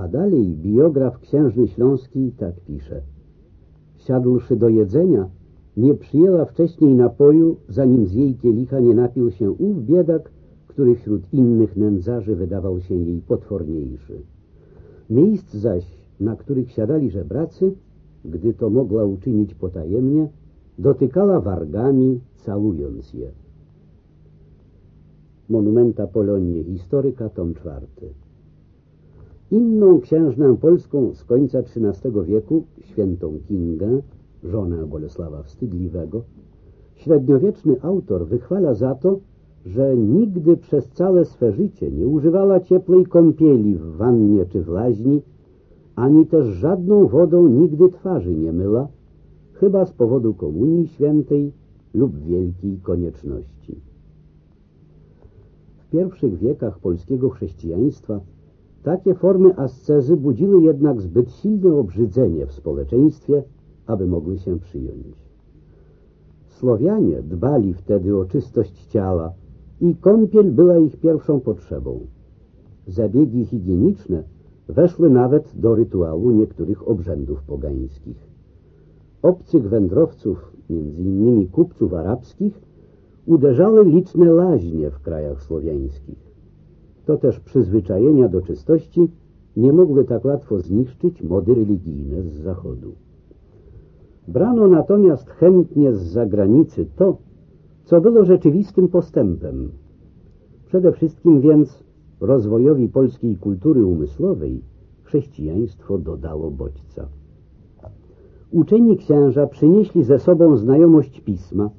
A dalej biograf księżny śląski tak pisze. Siadłszy do jedzenia, nie przyjęła wcześniej napoju, zanim z jej kielicha nie napił się ów biedak, który wśród innych nędzarzy wydawał się jej potworniejszy. Miejsc zaś, na których siadali żebracy, gdy to mogła uczynić potajemnie, dotykała wargami, całując je. Monumenta Polonie, historyka, tom czwarty. Inną księżnę polską z końca XIII wieku, świętą Kingę, żonę Bolesława Wstydliwego, średniowieczny autor wychwala za to, że nigdy przez całe swe życie nie używała ciepłej kąpieli w wannie czy w laźni, ani też żadną wodą nigdy twarzy nie myła, chyba z powodu Komunii Świętej lub wielkiej konieczności. W pierwszych wiekach polskiego chrześcijaństwa takie formy ascezy budziły jednak zbyt silne obrzydzenie w społeczeństwie, aby mogły się przyjąć. Słowianie dbali wtedy o czystość ciała i kąpiel była ich pierwszą potrzebą. Zabiegi higieniczne weszły nawet do rytuału niektórych obrzędów pogańskich. Obcych wędrowców, innymi kupców arabskich, uderzały liczne laźnie w krajach słowiańskich. To też przyzwyczajenia do czystości nie mogły tak łatwo zniszczyć mody religijne z zachodu. Brano natomiast chętnie z zagranicy to, co było rzeczywistym postępem. Przede wszystkim więc rozwojowi polskiej kultury umysłowej chrześcijaństwo dodało bodźca. Uczeni księża przynieśli ze sobą znajomość pisma,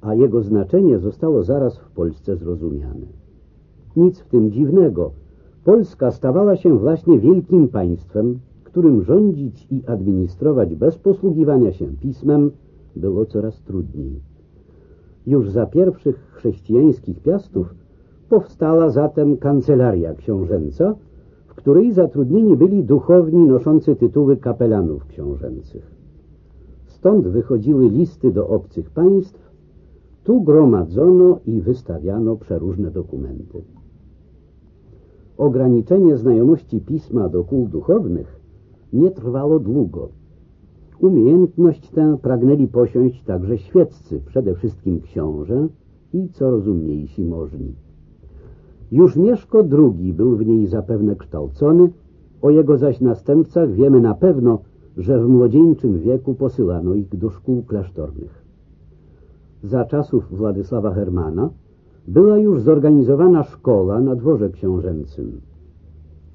a jego znaczenie zostało zaraz w Polsce zrozumiane. Nic w tym dziwnego. Polska stawała się właśnie wielkim państwem, którym rządzić i administrować bez posługiwania się pismem było coraz trudniej. Już za pierwszych chrześcijańskich piastów powstała zatem kancelaria książęca, w której zatrudnieni byli duchowni noszący tytuły kapelanów książęcych. Stąd wychodziły listy do obcych państw, tu gromadzono i wystawiano przeróżne dokumenty. Ograniczenie znajomości pisma do kół duchownych nie trwało długo. Umiejętność tę pragnęli posiąść także świeccy, przede wszystkim książę i co rozumniejsi możni. Już Mieszko II był w niej zapewne kształcony, o jego zaś następcach wiemy na pewno, że w młodzieńczym wieku posyłano ich do szkół klasztornych. Za czasów Władysława Hermana była już zorganizowana szkoła na dworze książęcym.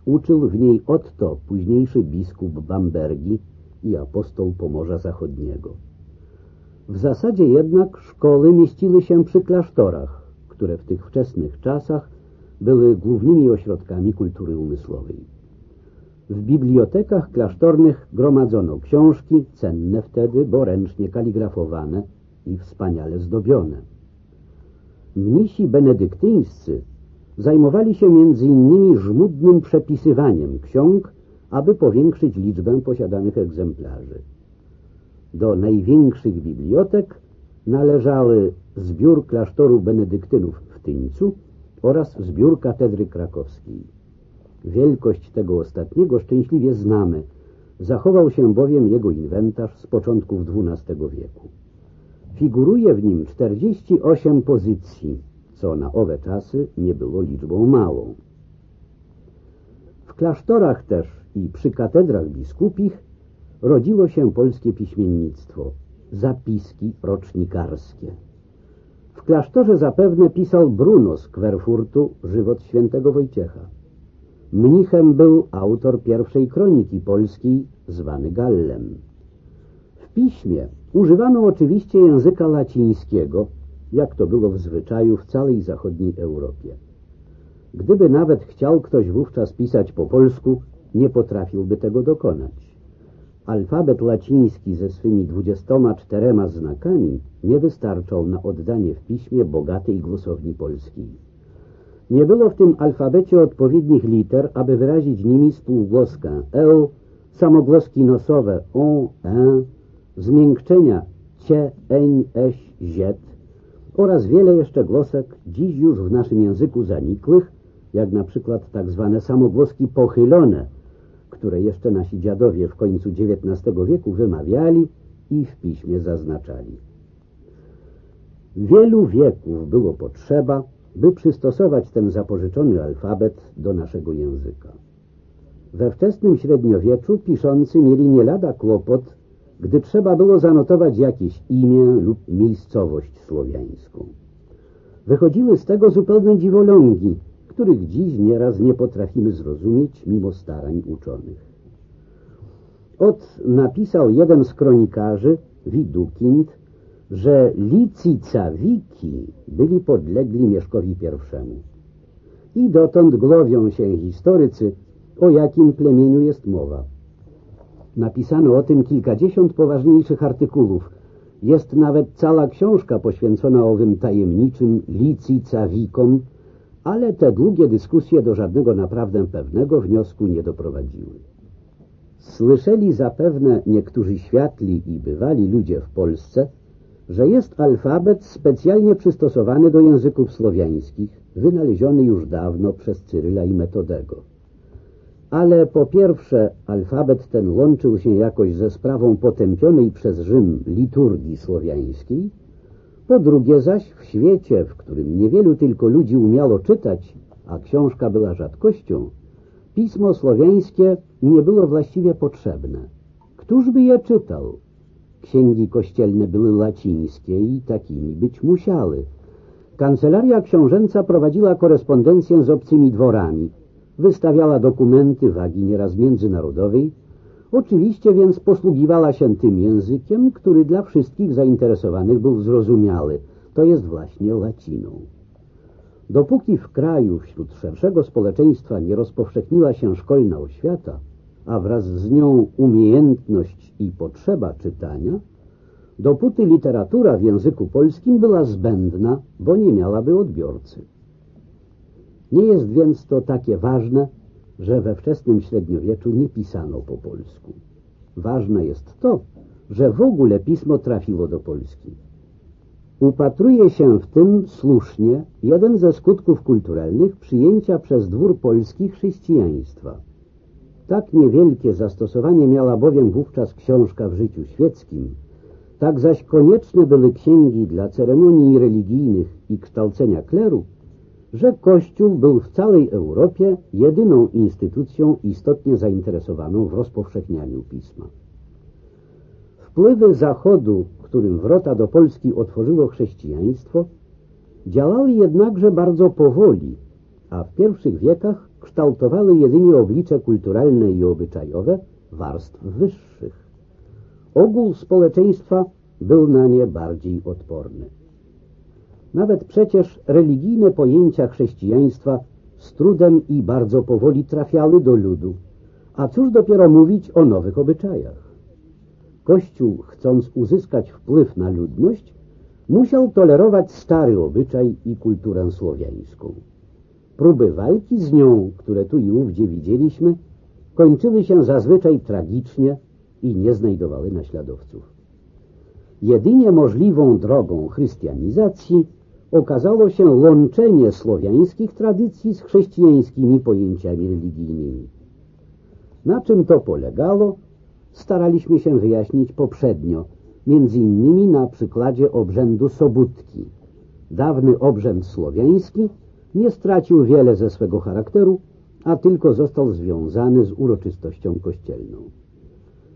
Uczył w niej Otto, późniejszy biskup Bambergi i apostoł Pomorza Zachodniego. W zasadzie jednak szkoły mieściły się przy klasztorach, które w tych wczesnych czasach były głównymi ośrodkami kultury umysłowej. W bibliotekach klasztornych gromadzono książki, cenne wtedy, bo ręcznie kaligrafowane i wspaniale zdobione. Mnisi benedyktyńscy zajmowali się innymi żmudnym przepisywaniem ksiąg, aby powiększyć liczbę posiadanych egzemplarzy. Do największych bibliotek należały zbiór klasztoru benedyktynów w Tyńcu oraz zbiór katedry krakowskiej. Wielkość tego ostatniego szczęśliwie znamy, zachował się bowiem jego inwentarz z początków XII wieku. Figuruje w nim 48 pozycji, co na owe czasy nie było liczbą małą. W klasztorach też i przy katedrach biskupich rodziło się polskie piśmiennictwo, zapiski rocznikarskie. W klasztorze zapewne pisał Bruno z Kwerfurtu żywot świętego Wojciecha. Mnichem był autor pierwszej kroniki polskiej, zwany Gallem. Piśmie używano oczywiście języka łacińskiego, jak to było w zwyczaju w całej zachodniej Europie. Gdyby nawet chciał ktoś wówczas pisać po polsku, nie potrafiłby tego dokonać. Alfabet łaciński ze swymi dwudziestoma czterema znakami nie wystarczał na oddanie w piśmie bogatej głosowni polskiej. Nie było w tym alfabecie odpowiednich liter, aby wyrazić nimi spółgłoskę L, samogłoski nosowe on, e, zmiękczenia cie, eń, eś, ziet oraz wiele jeszcze głosek dziś już w naszym języku zanikłych, jak na przykład tak zwane samogłoski pochylone, które jeszcze nasi dziadowie w końcu XIX wieku wymawiali i w piśmie zaznaczali. Wielu wieków było potrzeba, by przystosować ten zapożyczony alfabet do naszego języka. We wczesnym średniowieczu piszący mieli nie lada kłopot, gdy trzeba było zanotować jakieś imię lub miejscowość słowiańską. Wychodziły z tego zupełne dziwolągi, których dziś nieraz nie potrafimy zrozumieć mimo starań uczonych. Ot napisał jeden z kronikarzy, Widukind, że Licicawiki byli podlegli Mieszkowi I. I dotąd głowią się historycy, o jakim plemieniu jest mowa. Napisano o tym kilkadziesiąt poważniejszych artykułów. Jest nawet cała książka poświęcona owym tajemniczym Licycawikom, ale te długie dyskusje do żadnego naprawdę pewnego wniosku nie doprowadziły. Słyszeli zapewne niektórzy światli i bywali ludzie w Polsce, że jest alfabet specjalnie przystosowany do języków słowiańskich, wynaleziony już dawno przez Cyryla i Metodego. Ale po pierwsze alfabet ten łączył się jakoś ze sprawą potępionej przez Rzym liturgii słowiańskiej, po drugie zaś w świecie, w którym niewielu tylko ludzi umiało czytać, a książka była rzadkością, pismo słowiańskie nie było właściwie potrzebne. Któż by je czytał? Księgi kościelne były łacińskie i takimi być musiały. Kancelaria książęca prowadziła korespondencję z obcymi dworami, wystawiała dokumenty wagi nieraz międzynarodowej, oczywiście więc posługiwała się tym językiem, który dla wszystkich zainteresowanych był zrozumiały, to jest właśnie łaciną. Dopóki w kraju wśród szerszego społeczeństwa nie rozpowszechniła się szkolna oświata, a wraz z nią umiejętność i potrzeba czytania, dopóty literatura w języku polskim była zbędna, bo nie miałaby odbiorcy. Nie jest więc to takie ważne, że we wczesnym średniowieczu nie pisano po polsku. Ważne jest to, że w ogóle pismo trafiło do Polski. Upatruje się w tym słusznie jeden ze skutków kulturalnych przyjęcia przez dwór polski chrześcijaństwa. Tak niewielkie zastosowanie miała bowiem wówczas książka w życiu świeckim, tak zaś konieczne były księgi dla ceremonii religijnych i kształcenia kleru, że Kościół był w całej Europie jedyną instytucją istotnie zainteresowaną w rozpowszechnianiu pisma. Wpływy Zachodu, którym wrota do Polski otworzyło chrześcijaństwo, działały jednakże bardzo powoli, a w pierwszych wiekach kształtowały jedynie oblicze kulturalne i obyczajowe warstw wyższych. Ogół społeczeństwa był na nie bardziej odporny. Nawet przecież religijne pojęcia chrześcijaństwa z trudem i bardzo powoli trafiały do ludu, a cóż dopiero mówić o nowych obyczajach. Kościół, chcąc uzyskać wpływ na ludność, musiał tolerować stary obyczaj i kulturę słowiańską. Próby walki z nią, które tu i ówdzie widzieliśmy, kończyły się zazwyczaj tragicznie i nie znajdowały naśladowców. Jedynie możliwą drogą chrystianizacji okazało się łączenie słowiańskich tradycji z chrześcijańskimi pojęciami religijnymi. Na czym to polegało, staraliśmy się wyjaśnić poprzednio, między innymi na przykładzie obrzędu sobótki. Dawny obrzęd słowiański nie stracił wiele ze swego charakteru, a tylko został związany z uroczystością kościelną.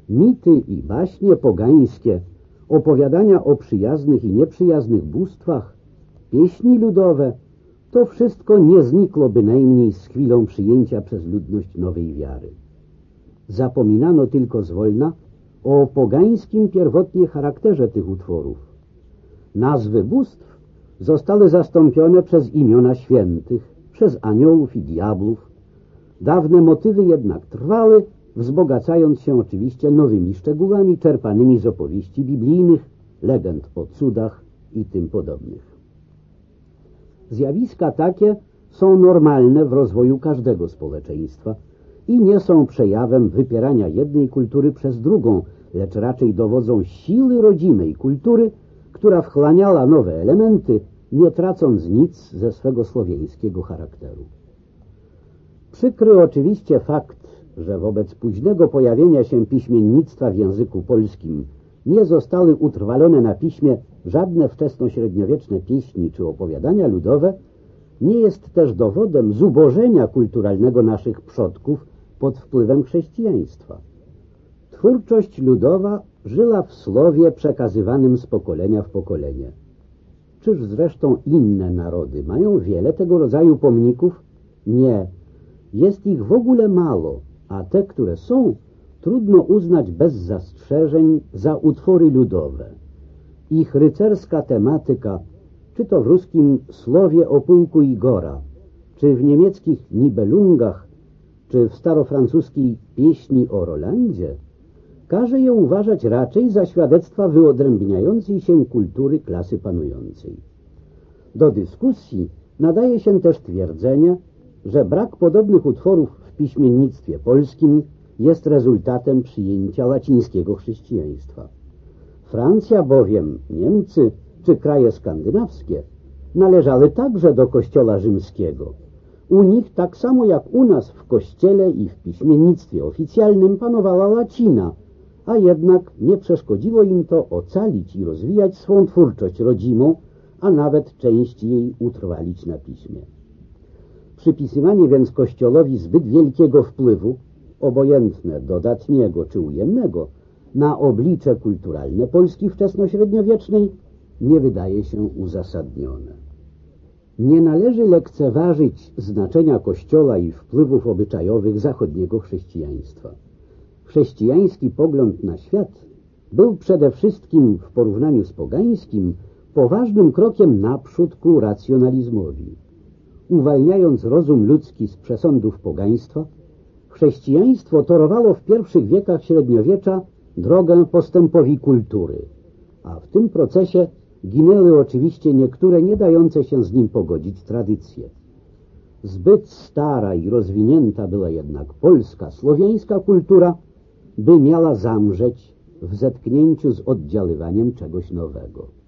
Mity i baśnie pogańskie, opowiadania o przyjaznych i nieprzyjaznych bóstwach, pieśni ludowe, to wszystko nie znikło bynajmniej z chwilą przyjęcia przez ludność nowej wiary. Zapominano tylko zwolna o pogańskim pierwotnie charakterze tych utworów. Nazwy bóstw zostały zastąpione przez imiona świętych, przez aniołów i diabłów. Dawne motywy jednak trwały, wzbogacając się oczywiście nowymi szczegółami czerpanymi z opowieści biblijnych, legend o cudach i tym podobnych. Zjawiska takie są normalne w rozwoju każdego społeczeństwa i nie są przejawem wypierania jednej kultury przez drugą, lecz raczej dowodzą siły rodzimej kultury, która wchłaniała nowe elementy, nie tracąc nic ze swego słowiańskiego charakteru. Przykry oczywiście fakt, że wobec późnego pojawienia się piśmiennictwa w języku polskim nie zostały utrwalone na piśmie żadne wczesnośredniowieczne pieśni czy opowiadania ludowe, nie jest też dowodem zubożenia kulturalnego naszych przodków pod wpływem chrześcijaństwa. Twórczość ludowa żyła w słowie przekazywanym z pokolenia w pokolenie. Czyż zresztą inne narody mają wiele tego rodzaju pomników? Nie. Jest ich w ogóle mało, a te, które są, trudno uznać bez zastrzeżeń za utwory ludowe. Ich rycerska tematyka, czy to w ruskim słowie o pułku Igora, czy w niemieckich Nibelungach, czy w starofrancuskiej pieśni o Rolandzie, każe je uważać raczej za świadectwa wyodrębniającej się kultury klasy panującej. Do dyskusji nadaje się też twierdzenie, że brak podobnych utworów w piśmiennictwie polskim jest rezultatem przyjęcia łacińskiego chrześcijaństwa. Francja bowiem, Niemcy czy kraje skandynawskie należały także do kościoła rzymskiego. U nich tak samo jak u nas w kościele i w piśmiennictwie oficjalnym panowała łacina, a jednak nie przeszkodziło im to ocalić i rozwijać swą twórczość rodzimą, a nawet część jej utrwalić na piśmie. Przypisywanie więc Kościołowi zbyt wielkiego wpływu, obojętne, dodatniego czy ujemnego, na oblicze kulturalne Polski wczesnośredniowiecznej nie wydaje się uzasadnione. Nie należy lekceważyć znaczenia Kościoła i wpływów obyczajowych zachodniego chrześcijaństwa. Chrześcijański pogląd na świat był przede wszystkim w porównaniu z pogańskim poważnym krokiem naprzód ku racjonalizmowi. Uwalniając rozum ludzki z przesądów pogaństwa, chrześcijaństwo torowało w pierwszych wiekach średniowiecza drogę postępowi kultury, a w tym procesie ginęły oczywiście niektóre nie dające się z nim pogodzić tradycje. Zbyt stara i rozwinięta była jednak polska, słowiańska kultura, by miała zamrzeć w zetknięciu z oddziaływaniem czegoś nowego.